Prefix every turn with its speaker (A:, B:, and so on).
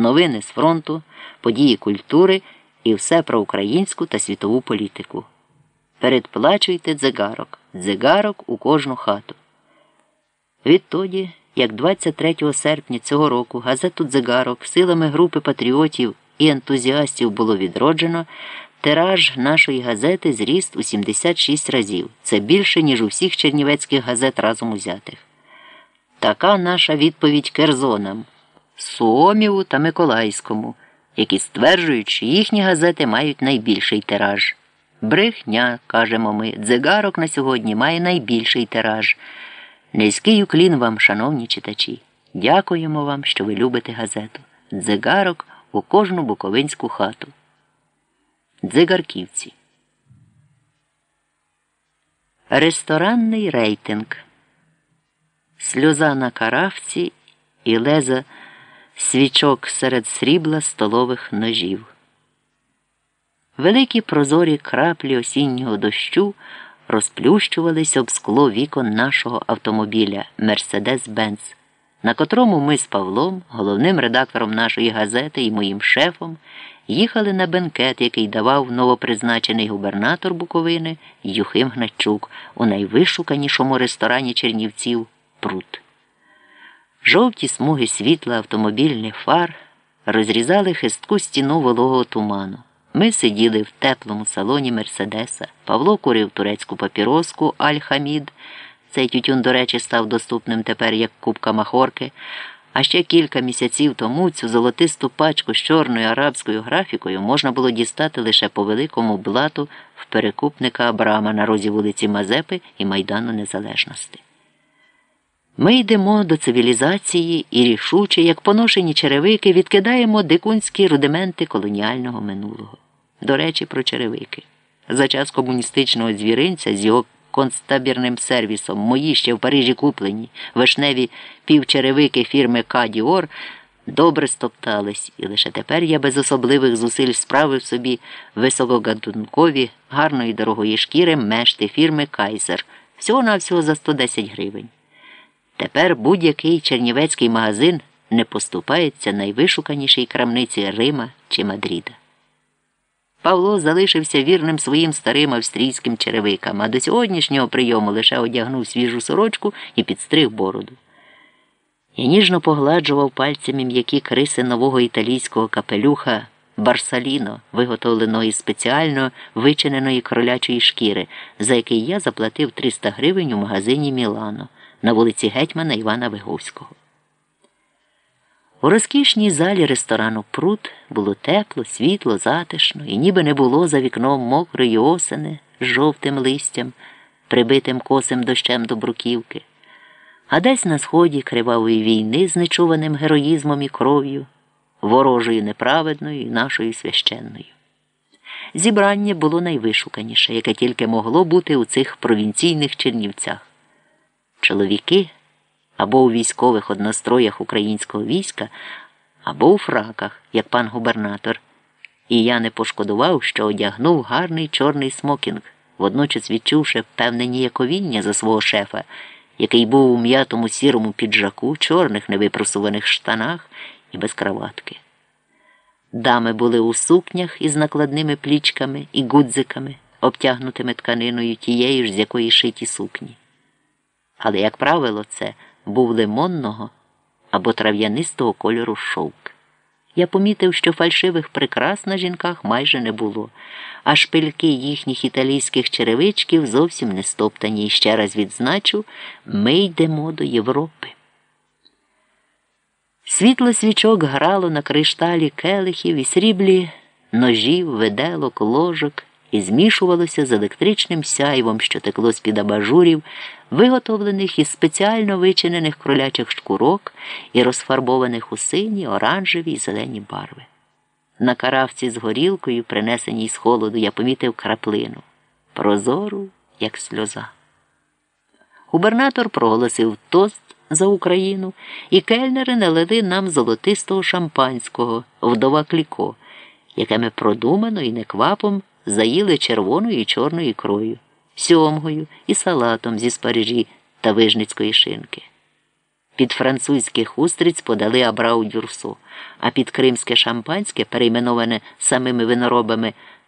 A: новини з фронту, події культури і все про українську та світову політику. Передплачуйте дзигарок, дзигарок у кожну хату. Відтоді, як 23 серпня цього року газету дзигарок силами групи патріотів і ентузіастів було відроджено, тираж нашої газети зріс у 76 разів. Це більше, ніж у всіх чернівецьких газет разом узятих. Така наша відповідь Керзонам, Суоміву та Миколаївському, які стверджують, що їхні газети мають найбільший тираж. Брехня, кажемо ми, дзигарок на сьогодні має найбільший тираж. Низький уклін вам, шановні читачі. Дякуємо вам, що ви любите газету. Дзигарок у кожну буковинську хату. Дзигарківці. Ресторанний рейтинг. Сльоза на каравці і леза свічок серед срібла столових ножів. Великі прозорі краплі осіннього дощу розплющувались об скло вікон нашого автомобіля Мерседес Бенц, на котрому ми з Павлом, головним редактором нашої газети і моїм шефом, їхали на бенкет, який давав новопризначений губернатор Буковини Юхим Гначук у найвишуканішому ресторані Чернівців Прут. Жовті смуги світла автомобільних фар розрізали хистку стіну вологого туману. Ми сиділи в теплому салоні Мерседеса. Павло курив турецьку папіроску Аль-Хамід. Цей тютюн, до речі, став доступним тепер як кубка махорки. А ще кілька місяців тому цю золотисту пачку з чорною арабською графікою можна було дістати лише по великому блату в перекупника Абрама на розі вулиці Мазепи і Майдану Незалежності. Ми йдемо до цивілізації і рішуче, як поношені черевики, відкидаємо дикунські рудименти колоніального минулого. До речі, про черевики. За час комуністичного звіринця з його концтабірним сервісом мої ще в Парижі куплені вишневі півчеревики фірми Кадіор добре стоптались, і лише тепер я без особливих зусиль справив собі високогатункові, гарної дорогої шкіри мешти фірми Кайзер, всього навсього за 110 гривень. Тепер будь-який чернівецький магазин не поступається найвишуканішій крамниці Рима чи Мадріда. Павло залишився вірним своїм старим австрійським черевикам, а до сьогоднішнього прийому лише одягнув свіжу сорочку і підстриг бороду. Я ніжно погладжував пальцями м'які криси нового італійського капелюха Барсаліно, виготовленого із спеціально вичиненої кролячої шкіри, за який я заплатив 300 гривень у магазині Мілано на вулиці Гетьмана Івана Виговського. У розкішній залі ресторану Прут було тепло, світло, затишно, і ніби не було за вікном мокрої осени з жовтим листям, прибитим косим дощем до бруківки, а десь на сході кривавої війни з нечуваним героїзмом і кров'ю, ворожою неправедною і нашою священною. Зібрання було найвишуканіше, яке тільки могло бути у цих провінційних чернівцях. Чоловіки або у військових одностроях українського війська, або у фраках, як пан губернатор. І я не пошкодував, що одягнув гарний чорний смокінг, водночас відчувши певне ніяковіння за свого шефа, який був у м'ятому сірому піджаку, чорних невипросуваних штанах і без краватки. Дами були у сукнях із накладними плічками і гудзиками, обтягнутими тканиною тієї ж, з якої шиті сукні. Але, як правило, це був лимонного або трав'янистого кольору шовк. Я помітив, що фальшивих прикрас на жінках майже не було, а шпильки їхніх італійських черевичків зовсім не стоптані. І ще раз відзначу, ми йдемо до Європи. Світло свічок грало на кришталі келихів і сріблі ножів, виделок, ложок і змішувалося з електричним сяйвом, що текло з під абажурів, виготовлених із спеціально вичинених кролячих шкурок і розфарбованих у сині, оранжеві й зелені барви. На каравці з горілкою, принесеній з холоду, я помітив краплину прозору, як сльоза. Губернатор проголосив тост за Україну, і кельнери налили нам золотистого шампанського, вдова кліко, яке ми продумано і неквапом заїли червоною і чорною ікрою, сьомгою і салатом зі спарижі та вижницької шинки. Під французьких устриць подали абрау дюрсо, а під кримське шампанське, перейменоване самими виноробами,